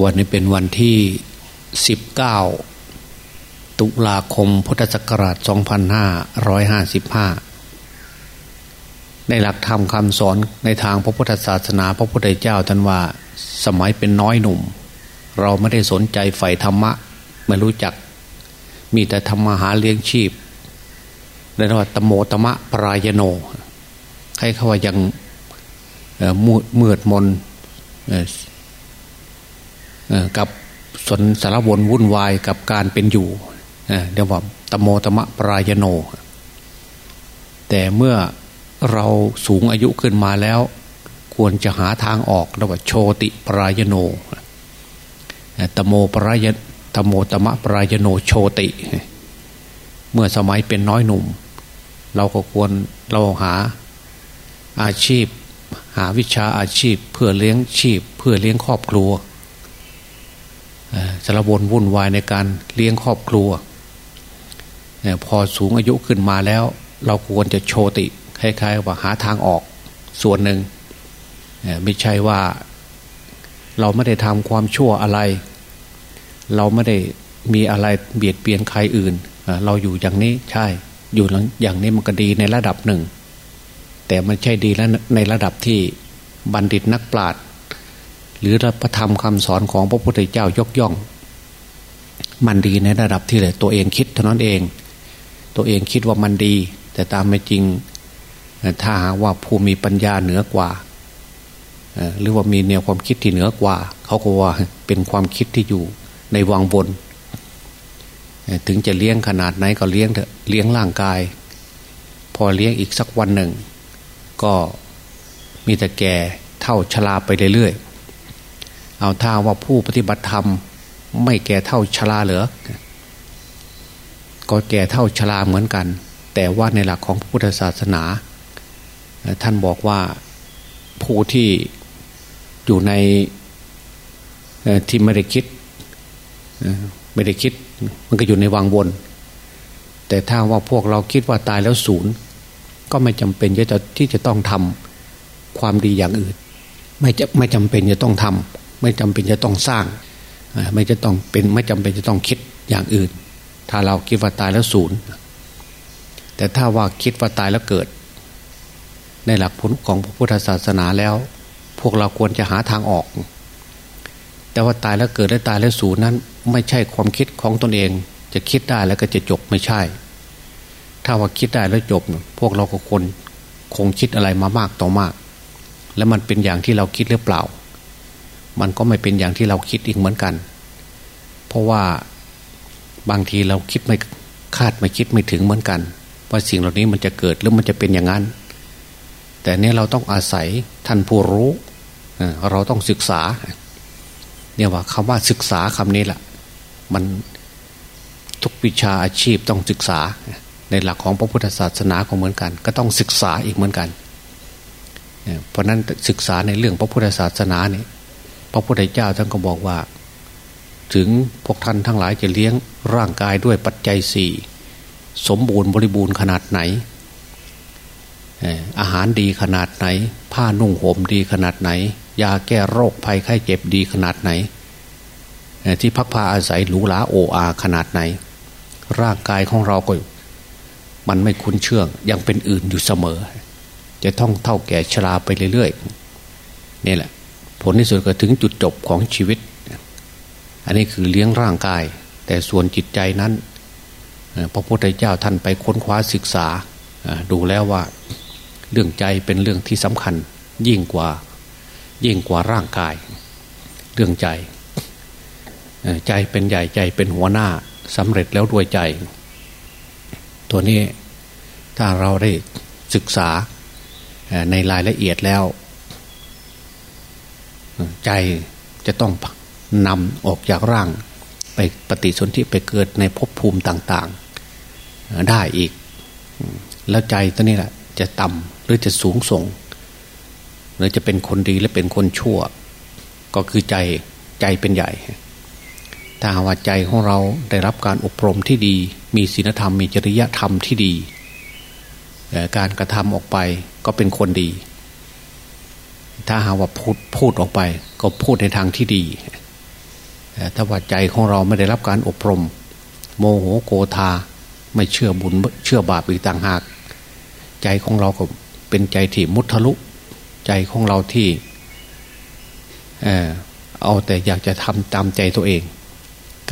วันนี้เป็นวันที่ 19 ตุลาคมพุทธศักราช 2555 ในหลักธรรมคำสอนในทางพระพุทธศาสนา พระพุทธเจ้าท่านว่าสมัยเป็นน้อยหนุ่ม เราไม่ได้สนใจใฝ่ธรรมะ ไม่รู้จัก มีแต่ทำมหาเลี้ยงชีพเรียกว่าตโมตมะปรายโนใครเขาว่ายังมืดมน กับสนสารวนวุ่นวายกับการเป็นอยู่เรียกว่าตโมตมะปรายโน แต่เมื่อเราสูงอายุขึ้นมาแล้ว ควรจะหาทางออกเรียกว่าโชติปรายโนตโมปรายตโมตมะปรายโนโชติ เมื่อสมัยเป็นน้อยหนุ่ม เราก็ควรเราหาอาชีพ หาวิชาอาชีพเพื่อเลี้ยงชีพ เพื่อเลี้ยงครอบครัว สารวนวุ่นวายในการเลี้ยงครอบครัวพอสูงอายุขึ้นมาแล้ว เราควรจะโชติคล้ายๆว่าหาทางออกส่วนหนึ่งไม่ใช่ว่าเราไม่ได้ทำความชั่วอะไร เราไม่ได้มีอะไรเบียดเบียนใครอื่น เราอยู่อย่างนี้ใช่อยู่อย่างนี้มันก็ดีในระดับหนึ่ง แต่มันใช่ดีแล้วในระดับที่บัณฑิตนักปราชญ์ หรือพระธรรมคำสอนของพระพุทธเจ้ายกย่อง มันดีในระดับที่เลยตัวเองคิดเท่านั้นเอง ตัวเองคิดว่ามันดี แต่ตามไม่จริง ถ้าหากว่าผู้มีปัญญาเหนือกว่าหรือว่ามีแนวความคิดที่เหนือกว่า เขาก็ว่าเป็นความคิดที่อยู่ในวังบน ถึงจะเลี้ยงขนาดไหนก็เลี้ยงเถอะเลี้ยงร่างกาย พอเลี้ยงอีกสักวันหนึ่ง ก็มีแต่แก่เท่าชราไปเรื่อยๆ เอาถ้าว่าผู้ปฏิบัติธรรม ไม่แก่เท่าชราเหรอก็แก่เท่าชราเหมือนกัน แต่ว่าในหลักของพุทธศาสนา ท่านบอกว่าผู้ที่อยู่ในที่ไม่ได้คิดไม่ได้คิด มันก็อยู่ในวังวน แต่ถ้าว่าพวกเราคิดว่าตายแล้วศูนย์ ก็ไม่จำเป็นจะที่จะต้องทำความดีอย่างอื่น ไม่จะไม่จำเป็นจะต้องทำ ไม่จำเป็นจะต้องสร้าง ไม่จะต้องเป็นไม่จำเป็นจะต้องคิดอย่างอื่น ถ้าเราคิดว่าตายแล้วศูนย์แต่ถ้าว่าคิดว่าตายแล้วเกิด ในหลักผลของพระพุทธศาสนาแล้ว พวกเราควรจะหาทางออก แต่ว่าตายแล้วเกิดและตายแล้วศูนย์นั้น ไม่ใช่ความคิดของตนเอง จะคิดได้แล้วก็จะจบไม่ใช่ ถ้าว่าคิดได้แล้วจบ พวกเราก็คนคงคิดอะไรมามากต่อมาก แล้วมันเป็นอย่างที่เราคิดหรือเปล่า มันก็ไม่เป็นอย่างที่เราคิดอีกเหมือนกัน เพราะว่าบางทีเราคิดไม่คาดไม่คิดไม่ถึงเหมือนกัน ว่าสิ่งเหล่านี้มันจะเกิดหรือมันจะเป็นอย่างนั้น แต่เนี้ยเราต้องอาศัยท่านผู้รู้เราต้องศึกษา เนี่ยว่าคำว่าศึกษาคำนี้แหละมันทุกวิชาอาชีพต้องศึกษา ในหลักของพระพุทธศาสนาก็เหมือนกัน ก็ต้องศึกษาอีกเหมือนกันเพราะนั้นศึกษาในเรื่องพระพุทธศาสนาเนี่ย พระพุทธเจ้าท่านก็บอกว่า ถึงพวกท่านทั้งหลายจะเลี้ยงร่างกายด้วยปัจจัยสี่สมบูรณ์บริบูรณ์ขนาดไหน อาหารดีขนาดไหน ผ้านุ่งห่มดีขนาดไหน ยาแก้โรคภัยไข้เจ็บดีขนาดไหน ที่พักพาอาศัยหรูหราโออาขนาดไหน ร่างกายของเราก็มันไม่คุ้นเชื่อง ยังเป็นอื่นอยู่เสมอ จะต้องเท่าแก่ชราไปเรื่อยๆนี่แหละ ผลที่สุดก็ถึงจุดจบของชีวิต อันนี้คือเลี้ยงร่างกาย แต่ส่วนจิตใจนั้นพระพุทธเจ้าท่านไปค้นคว้าศึกษาดูแล้วว่าเรื่องใจเป็นเรื่องที่สำคัญยิ่งกว่ายิ่งกว่าร่างกาย เรื่องใจ ใจเป็นใหญ่ใจเป็นหัวหน้าสำเร็จแล้วด้วยใจ ตัวนี้ถ้าเราได้ศึกษาในรายละเอียดแล้ว ใจจะต้องนำออกจากร่าง ไปปฏิสนธิไปเกิดในภพภูมิต่าง ๆ ได้อีก แล้วใจตัวนี้แหละ จะต่ำหรือจะสูงส่ง หรือจะเป็นคนดีและเป็นคนชั่ว ก็คือใจใจเป็นใหญ่ ถ้าว่าใจของเราได้รับการอบรมที่ดี มีศีลธรรมมีจริยธรรมที่ดี การกระทำออกไปก็เป็นคนดี ถ้าหาว่าพูดพูดออกไป ก็พูดในทางที่ดี ถ้าว่าใจของเราไม่ได้รับการอบรม โมโหโกธาไม่เชื่อบุญเชื่อบาปอีกต่างหาก ใจของเราก็เป็นใจที่มุทะลุ ใจของเราที่เออเอาแต่อยากจะทำตามใจตัวเอง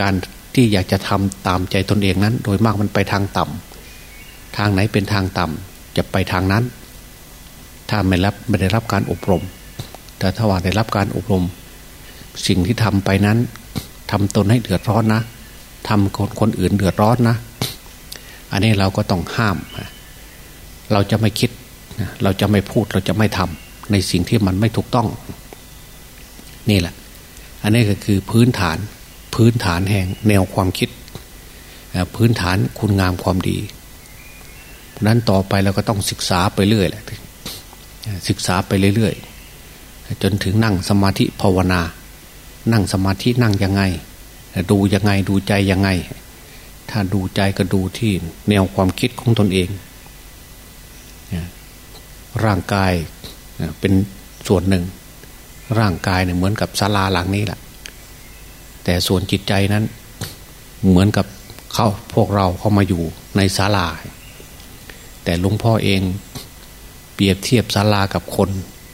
การที่อยากจะทำตามใจตนเองนั้น โดยมากมันไปทางต่ำทางไหนเป็นทางต่ำจะไปทางนั้น ถ้าไม่รับไม่ได้รับการอบรม แต่ถ้าว่าได้รับการอบรม สิ่งที่ทำไปนั้นทำตนให้เดือดร้อนนะทำคนคนอื่นเดือดร้อนนะ อันนี้เราก็ต้องห้าม เราจะไม่คิด เราจะไม่พูดเราจะไม่ทำในสิ่งที่มันไม่ถูกต้อง นี่แหละ อันนี้ก็คือพื้นฐานพื้นฐานแห่งแนวความคิด พื้นฐานคุณงามความดีนั้นต่อไปเราก็ต้องศึกษาไปเรื่อยแหละ ศึกษาไปเรื่อยๆ จนถึงนั่งสมาธิภาวนา นั่งสมาธินั่งยังไง ดูยังไงดูใจยังไง ถ้าดูใจก็ดูที่แนวความคิดของตนเอง ร่างกายเป็นส่วนหนึ่ง ร่างกายเนี่ยเหมือนกับศาลาหลังนี้แหละแต่ส่วนจิตใจนั้นเหมือนกับเขาพวกเราเข้ามาอยู่ในศาลา แต่หลวงพ่อเอง ปรียบเทียบศาลากับคน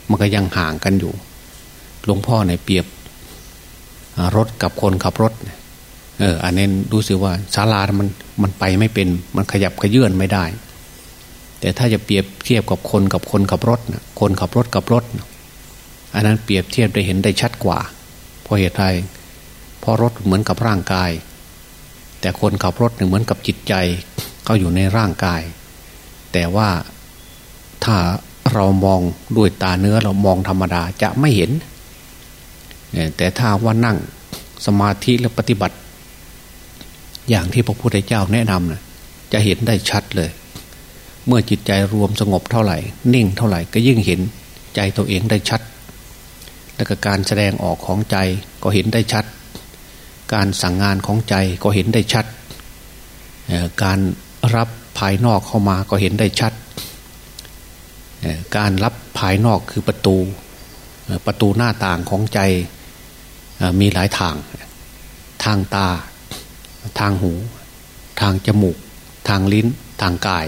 มันก็ยังห่างกันอยู่ หลวงพ่อเนี่ยเปรียบรถกับคนขับรถ เออ อันนี้รู้สึกว่าศาลามันมันไปไม่เป็น มันขยับขยื่นไม่ได้ แต่ถ้าจะเปรียบเทียบกับคนกับคนขับรถนะคนขับรถกับรถนะอันนั้นเปรียบเทียบได้เห็นได้ชัดกว่า เพราะเหตุใดเพราะรถเหมือนกับร่างกาย แต่คนขับรถเหมือนกับจิตใจก็อยู่ในร่างกาย แต่ว่า ถ้าเรามองด้วยตาเนื้อเรามองธรรมดาจะไม่เห็น แต่ถ้าว่านั่งสมาธิและปฏิบัติ อย่างที่พระพุทธเจ้าแนะนำนะจะเห็นได้ชัดเลย เมื่อจิตใจรวมสงบเท่าไหร่ นิ่งเท่าไหร่ก็ยิ่งเห็นใจตัวเองได้ชัด และกการแสดงออกของใจก็เห็นได้ชัด การสั่งงานของใจก็เห็นได้ชัด การรับภายนอกเข้ามาก็เห็นได้ชัด การรับภายนอกคือประตูประตูหน้าต่างของใจมีหลายทาง ทางตา ทางหู ทางจมูก ทางลิ้น ทางกาย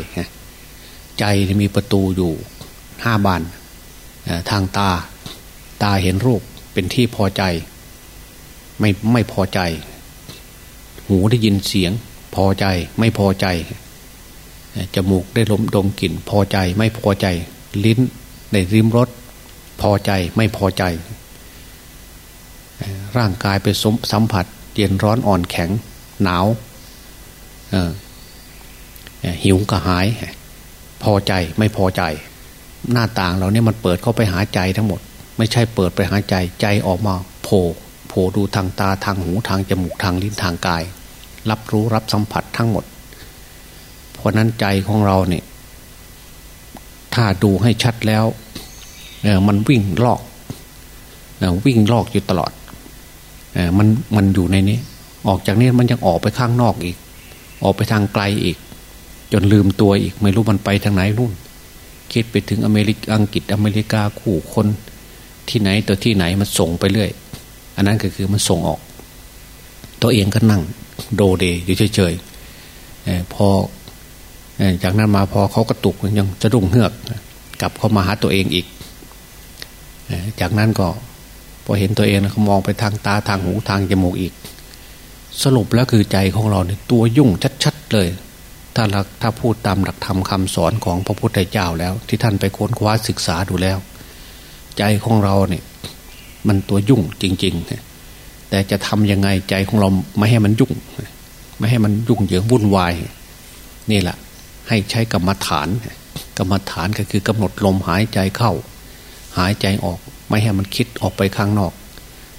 ใจมีประตูอยู่ห้าบานทางตา ตาเห็นรูปเป็นที่พอใจ ไม่ไม่พอใจ หูได้ยินเสียง พอใจไม่พอใจจมูกได้ลมดมกลิ่นพอใจไม่พอใจ ลิ้นได้ริมรสพอใจไม่พอใจ ร่างกายไปสัมผัส เย็นร้อนอ่อนแข็ง หนาวหิวกระหาย พอใจไม่พอใจ หน้าต่างเราเนี่ยมันเปิดเข้าไปหาใจทั้งหมด ไม่ใช่เปิดไปหาใจใจออกมาโผล่โผล่ดูทางตาทางหูทางจมูกทางลิ้นทางกาย รับรู้รับสัมผัสทั้งหมด เพราะนั้นใจของเราเนี่ย ถ้าดูให้ชัดแล้วมันวิ่งลอกวิ่งลอกอยู่ตลอดมันมันอยู่ในนี้ ออกจากนี้มันยังออกไปข้างนอกอีก ออกไปทางไกลอีก จนลืมตัวอีก ไม่รู้มันไปทางไหนรุ่น คิดไปถึงอเมริกอังกฤษอเมริกาขู่คนที่ไหนตัวที่ไหนมันส่งไปเรื่อย อันนั้นก็คือมันส่งออก ตัวเองก็นั่งโดเดอยู่เฉยๆพอ จากนั้นมาพอเขากระตุกยังจะดุ้งเฮือกกลับเข้ามาหาตัวเองอีก จากนั้นก็พอเห็นตัวเองเขามองไปทางตาทางหูทางจมูกอีก สรุปแล้วคือใจของเราเนี่ยตัวยุ่งชัดๆเลย ถ้าถ้าพูดตามหลักธรรมคาสอนของพระพุทธเจ้าแล้ว ที่ท่านไปค้นคว้าศึกษาดูแล้ว ใจของเราเนี่ย มันตัวยุ่งจริงๆแต่จะทำยังไงใจของเราไม่ให้มันยุ่ง ไม่ให้มันยุ่งเหยิงวุ่นวาย นี่แหละ ให้ใช้กรรมฐาน กรรมฐานก็คือกำหนดลมหายใจเข้า หายใจออก ไม่ให้มันคิดออกไปข้างนอก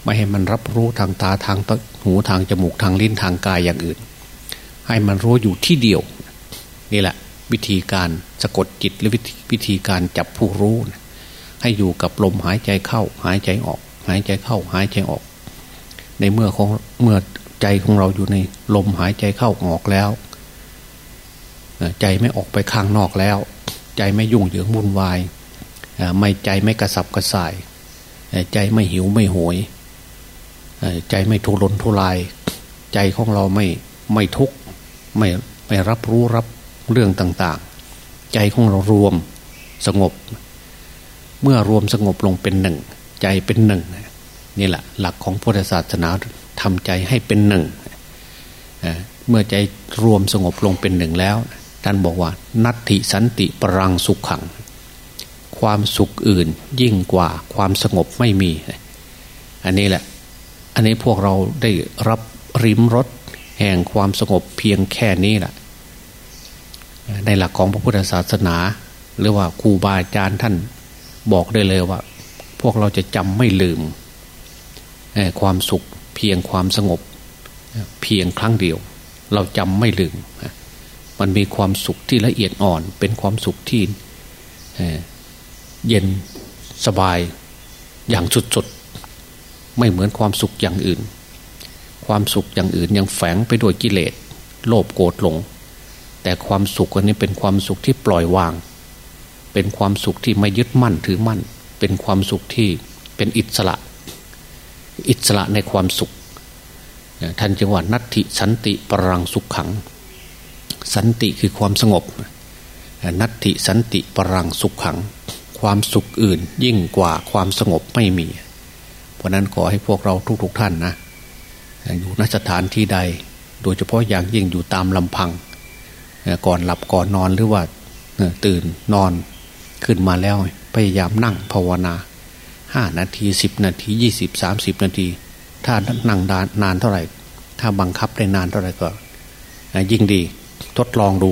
ไม่ให้มันรับรู้ทางตาทางหูทางจมูกทางลิ้นทางกายอย่างอื่น ให้มันรู้อยู่ที่เดียว นี่แหละ วิธีการสะกดจิตหรือวิธีการจับผู้รู้ให้อยู่กับลมหายใจเข้า หายใจออก หายใจเข้า หายใจออก ในเมื่อของเมื่อใจของเราอยู่ในลมหายใจเข้าออกแล้ว ใจไม่ออกไปข้างนอกแล้ว ใจไม่ยุ่งเหยิงวุ่นวายไม่ใจไม่กระสับกระส่าย ใจไม่หิวไม่โหย ใจไม่ทุรนทุราย ใจของเราไม่ไม่ทุกข์ไม่ไม่รับรู้รับเรื่องต่างๆ ใจของเรารวมสงบ เมื่อรวมสงบลงเป็นหนึ่ง ใจเป็นหนึ่งนี่แหละ หลักของพุทธศาสนาทำใจให้เป็นหนึ่งเมื่อใจรวมสงบลงเป็นหนึ่งแล้ว ท่านบอกว่า นัตถิสันติปรังสุขขัง ความสุขอื่นยิ่งกว่าความสงบไม่มี อันนี้แหละ อันนี้พวกเราได้รับริมรถแห่งความสงบเพียงแค่นี้แหละในหลักของพระพุทธศาสนา หรือว่าครูบาอาจารย์ท่านบอกได้เลยว่า พวกเราจะจำไม่ลืม ความสุขเพียงความสงบ เพียงครั้งเดียว เราจำไม่ลืม มันมีความสุขที่ละเอียดอ่อน เป็นความสุขที่เย็นสบายอย่างสุดๆ ไม่เหมือนความสุขอย่างอื่น ความสุขอย่างอื่นยังแฝงไปด้วยกิเลสโลภโกรธหลง แต่ความสุขอันนี้เป็นความสุขที่ปล่อยวาง เป็นความสุขที่ไม่ยึดมั่นถือมั่น เป็นความสุขที่เป็นอิสระ อิสระในความสุขท่านจึงหว่านัตถิสันติปรังสุขขัง สันติคือความสงบ นัตถิสันติปรังสุขขัง ความสุขอื่นยิ่งกว่าความสงบไม่มี เพราะนั้นขอให้พวกเราทุกๆทท่านนะอยู่นสถานที่ใด โดยเฉพาะอย่างยิ่งอยู่ตามลำพัง ก่อนหลับก่อนนอนหรือว่าตื่นนอนขึ้นมาแล้วพยายามนั่งภาวนาห้านาทีสิบนาทียี่สิบสามสิบนาที ถ้านั่งนานเท่าไหร่ ถ้าบังคับได้นานเท่าไหร่ก็ยิ่งดี ทดลองดู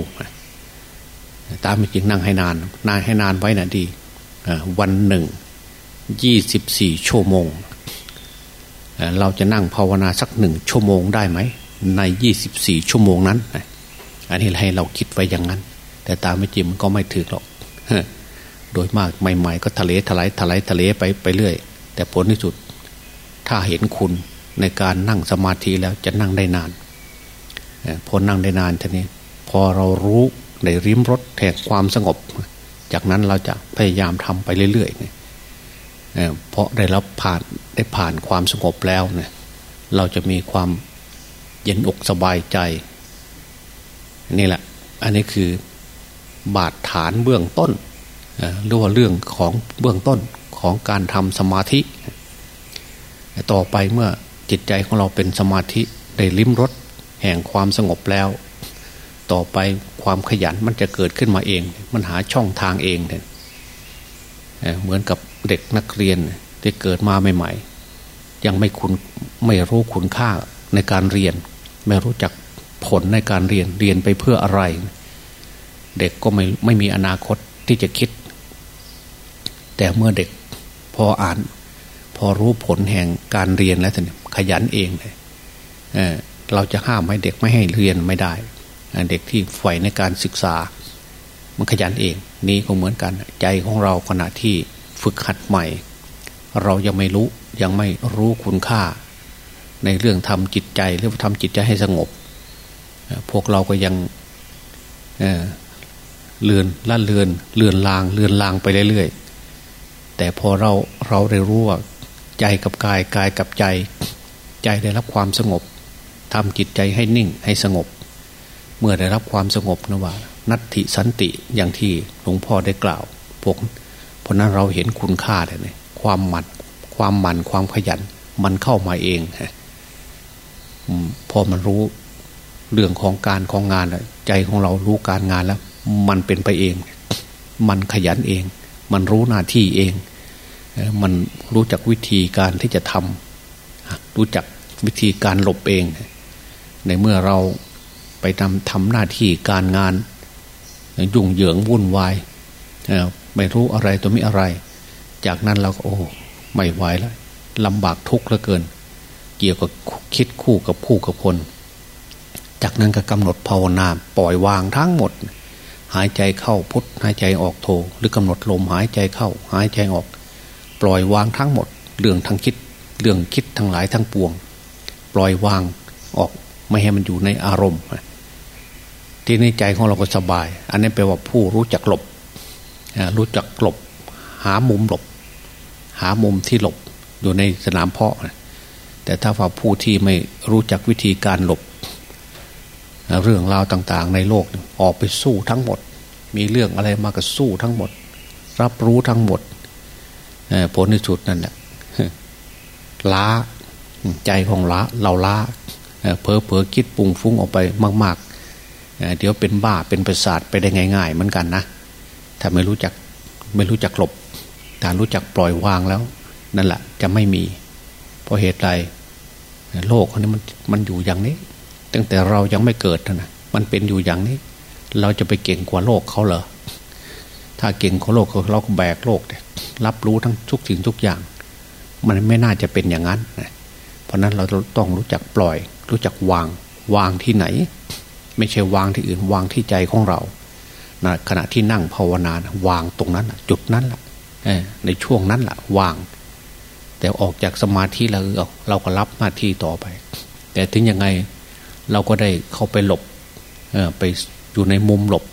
ตามจริงนั่งให้นานนานให้นานไว้นะดีวันหนึ่งยี่สิบสี่ชั่วโมง เราจะนั่งภาวนาสักหนึ่งชั่วโมงได้ไหม ในยี่สิบสี่ชั่วโมงนั้น อันนี้ให้เราคิดไว้อย่างนั้น แต่ตามไม่จริงมันก็ไม่ถึงหรอกโดยมากใหม่ ๆ ก็ทะเลทลายทลายทะเลไปไปเรื่อย แต่ผลที่สุด ถ้าเห็นคุณในการนั่งสมาธิแล้วจะนั่งได้นานพอนั่งได้นานทีนี้ พอเรารู้ในริมรถแห่งความสงบ จากนั้นเราจะพยายามทำไปเรื่อยๆเพราะได้รับผ่านได้ผ่านความสงบแล้วเนี่ยเราจะมีความเย็นอกสบายใจนี่แหละ อันนี้คือบาดฐานเบื้องต้นหรือว่าเรื่องของเบื้องต้นของการทำสมาธิ ต่อไปเมื่อจิตใจของเราเป็นสมาธิได้ลิ้มรสแห่งความสงบแล้ว ต่อไปความขยันมันจะเกิดขึ้นมาเอง มันหาช่องทางเองเเหมือนกับเด็กนักเรียนที่เกิดมาใหม่ๆ ยังไม่คุณไม่รู้คุณค่าในการเรียน ไม่รู้จักผลในการเรียนเรียนไปเพื่ออะไร เด็กก็ไม่ไม่มีอนาคตที่จะคิด แต่เมื่อเด็กพออ่าน พอรู้ผลแห่งการเรียนแล้วท่านขยันเองเลยเเราจะห้ามให้เด็กไม่ให้เรียนไม่ได้ เด็กที่ใฝ่ในการศึกษา มันขยันเอง นี่ก็เหมือนกันใจของเราขณะที่ฝึกหัดใหม่ เรายังไม่รู้ยังไม่รู้คุณค่า ในเรื่องทำจิตใจหรือทำจิตใจให้สงบ พวกเราก็ยังเลื่อนละเลือนเลื่อนลางเลื่อนลางไปเรื่อยๆแต่พอเราเราได้รู้ว่าใจกับกายกายกับใจ ใจได้รับความสงบทำจิตใจให้นิ่งให้สงบ เมื่อได้รับความสงบนะว่า นัตถิสันติอย่างที่หลวงพ่อได้กล่าวพวกเพราะนั้นเราเห็นคุณค่าเลยความหมันความหมันความขยัน มันเข้ามาเองฮะพอมันรู้เรื่องของการของงานใจของเรารู้การงานแล้ว มันเป็นไปเอง มันขยันเอง มันรู้หน้าที่เอง มันรู้จักวิธีการที่จะทำรู้จักวิธีการหลบเอง ในเมื่อเรา ไปทำทำหน้าที่การงาน ยุ่งเหยิงวุ่นวายไม่รู้อะไรตัวไม่อะไร จากนั้นเราก็โอ้ไม่ไหวแล้วลำบากทุกข์เหลือเกิน เกี่ยวกับคิดคู่กับผู้กับคน จากนั้นก็กำหนดภาวนาปล่อยวางทั้งหมด หายใจเข้าพุทหายใจออกโทหรือกำหนดลมหายใจเข้า หายใจออก ปล่อยวางทั้งหมด เรื่องทั้งคิด เรื่องคิดทั้งหลายทั้งปวง ปล่อยวางออก ไม่ให้มันอยู่ในอารมณ์ ที่ในใจของเราก็สบาย อันนี้แปลว่าผู้รู้จักหลบ รู้จักหลบ หามุมหลบ หามุมที่หลบอยู่ในสนามเพาะ แต่ถ้าว่าผู้ที่ไม่รู้จักวิธีการหลบ เรื่องราวต่างๆ ในโลกออกไปสู้ทั้งหมด มีเรื่องอะไรมาก็สู้ทั้งหมด รับรู้ทั้งหมดผลในสุดนั่นแหละล้าใจของล้าเราล้า เพอเพอคิดปุงฟุ้งออกไปมาก ๆ เดี๋ยวเป็นบ้าเป็นประสาทไปได้ง่ายๆเหมือนกันนะถ้าไม่รู้จักไม่รู้จักหลบแต่รู้จักปล่อยวางแล้ว นั่นแหละจะไม่มี เพราะเหตุใดโลกนี้มันมันอยู่อย่างนี้ ตั้งแต่เรายังไม่เกิดนะมันเป็นอยู่อย่างนี้ เราจะไปเก่งกว่าโลกเขาเหรอถ้าเก่งกว่าโลกเราก็แบกโลกรับรู้ทั้งทุกสิ่งทุกอย่าง มันไม่น่าจะเป็นอย่างนั้น เพราะนั้นเราต้องรู้จักปล่อย รู้จักวาง วางที่ไหน ไม่ใช่วางที่อื่น วางที่ใจของเรานะขณะที่นั่งภาวนานะวางตรงนั้นจุดนั้นแหละในช่วงนั้นแหละวาง แต่ออกจากสมาธิเราเราก็รับหน้าที่ต่อไป แต่ถึงยังไงเราก็ได้เข้าไปหลบไปอยู่ในมุมหลบ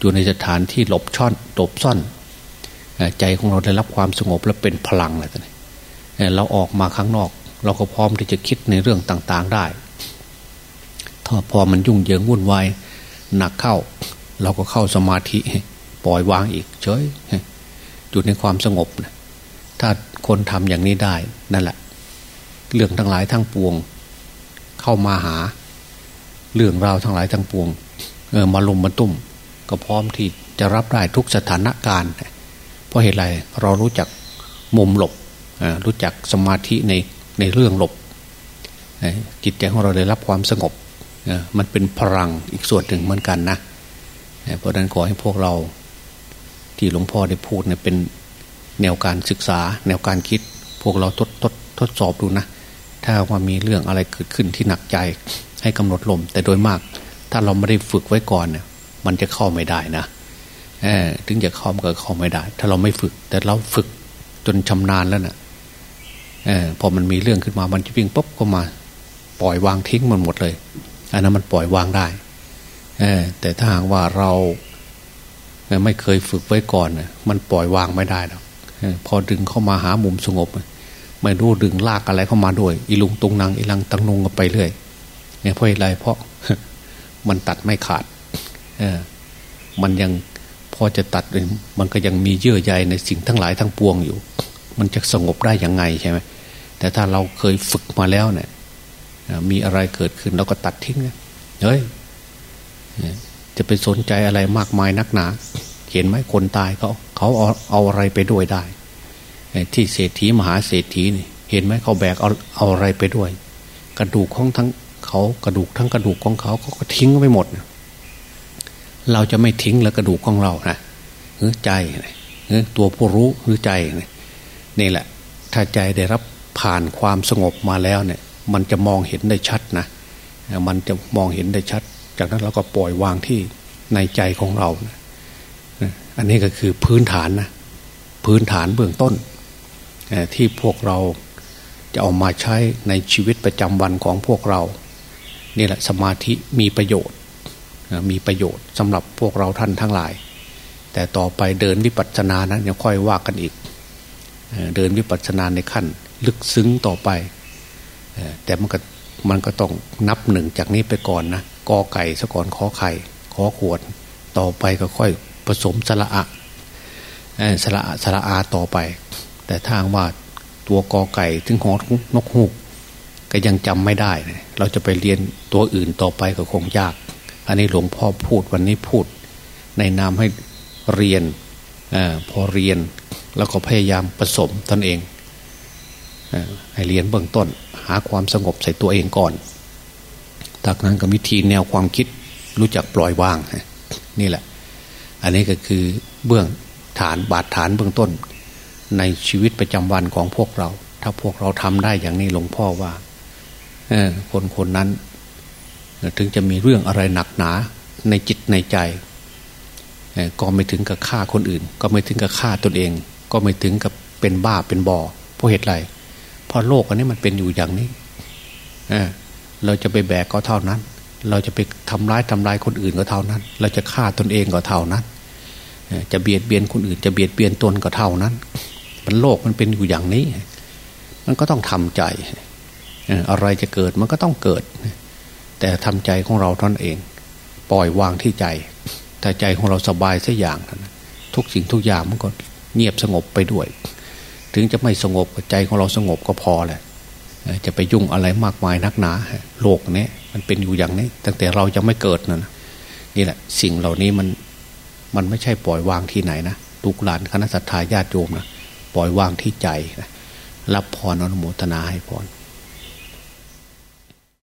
อยู่ในสถานที่หลบช่อนหลบซ่อน ใจของเราได้รับความสงบและเป็นพลังอะไรต่างเราออกมาข้างนอก เราก็พร้อมที่จะคิดในเรื่องต่างๆได้ ถ้าพอมันยุ่งเหยิงวุ่นวายหนักเข้า เราก็เข้าสมาธิปล่อยวางอีกเฉยอยู่ในความสงบนะถ้าคนทำอย่างนี้ได้นั่นแหละ เรื่องทั้งหลายทั้งปวง เข้ามาหา เรื่องราวทั้งหลายทั้งปวงเออมาลมมาตุ้มก็พร้อมที่จะรับได้ทุกสถานการณ์ เพราะเหตุไรเรารู้จักมุมหลบรู้จักสมาธิใน ในเรื่องหลบจิตใจของเราได้รับความสงบมันเป็นพลังอีกส่วนหนึ่งเหมือนกันนะเพราะนั้นขอให้พวกเราที่หลวงพ่อได้พูดเนี่ยเป็นแนวการศึกษา แนวการคิด พวกเราทดทดทดสอบดูนะ ถ้าว่ามีเรื่องอะไรเกิดขึ้นที่หนักใจให้กำหนดลม แต่โดยมาก ถ้าเราไม่ได้ฝึกไว้ก่อนเนี่ยมันจะเข้าไม่ได้นะถึงจะเข้ามันก็เข้าไม่ได้ ถ้าเราไม่ฝึก แต่เราฝึกจนชำนาญแล้วนะ่ะ อพอมันมีเรื่องขึ้นมามันจะวิ่งปุ๊บก็มา ปล่อยวางทิ้งมันหมดเลย อันนั้นมันปล่อยวางได้แต่ถ้าหากว่าเราไม่เคยฝึกไว้ก่อนมันปล่อยวางไม่ได้หรอกพอดึงเข้ามาหามุมสงบ ไม่รู้ดึงลากอะไรเข้ามาด้วย อีลุงตุงนางอีลังตังนงกันไปเรื่อยเนี่ยเพราะอะไรเพราะมันตัดไม่ขาดเออมันยังพอจะตัดมันก็ยังมีเยื่อใยในสิ่งทั้งหลายทั้งปวงอยู่ มันจะสงบได้ยังไงใช่ไหม แต่ถ้าเราเคยฝึกมาแล้วเนี่ยมีอะไรเกิดขึ้นเราก็ตัดทิ้งเฮ้ยจะไปสนใจอะไรมากมายนักหนา เห็นไหมคนตายเขาเขาเอาเอาอะไรไปด้วยได้ ที่เศรษฐีมหาเศรษฐีนี่เห็นไหมเขาแบกเอาเอาอะไรไปด้วย กระดูกของทั้งเขากระดูกทั้งกระดูกของเขาเขาก็ทิ้งไปหมด เราจะไม่ทิ้งแล้วกระดูกของเรานะหรือใจหรือตัวผู้รู้หรือใจนี่แหละ ถ้าใจได้รับ ผ่านความสงบมาแล้วเนี่ย มันจะมองเห็นได้ชัดนะ มันจะมองเห็นได้ชัด จากนั้นเราก็ปล่อยวางที่ในใจของเราอันนี้ก็คือพื้นฐานนะพื้นฐานเบื้องต้น ที่พวกเราจะเอามาใช้ในชีวิตประจำวันของพวกเรานี่แหละสมาธิมีประโยชน์มีประโยชน์สำหรับพวกเราท่านทั้งหลาย แต่ต่อไปเดินวิปัสสนานะยังค่อยว่ากันอีก เดินวิปัสสนาในขั้น ลึกซึ้งต่อไป แต่มันก็มันก็ต้องนับหนึ่งจากนี้ไปก่อนนะกอไก่สะก่อนขอไข่ขอขวด ต่อไปก็ค่อยผสมสระอะสระสระอาต่อไป แต่ทางว่าตัวกอไก่ถึงหอนกฮูก ก็ยังจำไม่ได้ เราจะไปเรียนตัวอื่นต่อไปก็คงยาก อันนี้หลวงพ่อพูดวันนี้พูด ในนามให้เรียนอพอเรียนแล้วก็พยายามผสมตนเอง ให้เรียนเบื้องต้น หาความสงบใส่ตัวเองก่อน จากนั้นก็วิธีแนวความคิดรู้จักปล่อยวาง นี่แหละ อันนี้ก็คือเบื้องฐานบาดฐานเบื้องต้น ในชีวิตประจำวันของพวกเรา ถ้าพวกเราทำได้อย่างนี้หลวงพ่อว่าคนคนนั้น ถึงจะมีเรื่องอะไรหนักหนาในจิตในใจก็ไม่ถึงกับฆ่าคนอื่น ก็ไม่ถึงกับฆ่าตนเอง ก็ไม่ถึงกับเป็นบ้าเป็นบอเพราะเหตุไรเพราะโลกอันนี้มันเป็นอยู่อย่างนี้เราจะไปแบกก็เท่านั้น เราจะไปทำร้ายทำลายคนอื่นก็เท่านั้น เราจะฆ่าตนเองก็เท่านั้น จะเบียดเบียนคนอื่น จะเบียดเบียนตนก็เท่านั้น มันโลกมันเป็นอยู่อย่างนี้ มันก็ต้องทำใจ อะไรจะเกิดมันก็ต้องเกิด แต่ทำใจของเราท่านเอง ปล่อยวางที่ใจแต่ใจของเราสบายสักอย่างทุกสิ่งทุกอย่างมันก็เงียบสงบไปด้วย ถึงจะไม่สงบใจของเราสงบก็พอแหละจะไปยุ่งอะไรมากมายนักหนา โลกนี้มันเป็นอยู่อย่างนี้ ตั้งแต่เราจะไม่เกิดนะนี่แหละ สิ่งเหล่านี้มันมันไม่ใช่ปล่อยวางที่ไหนนะลูกหลานคณะสัตยาญาติโยมนะปล่อยวางที่ใจนะรับพรอนุโมทนาให้พร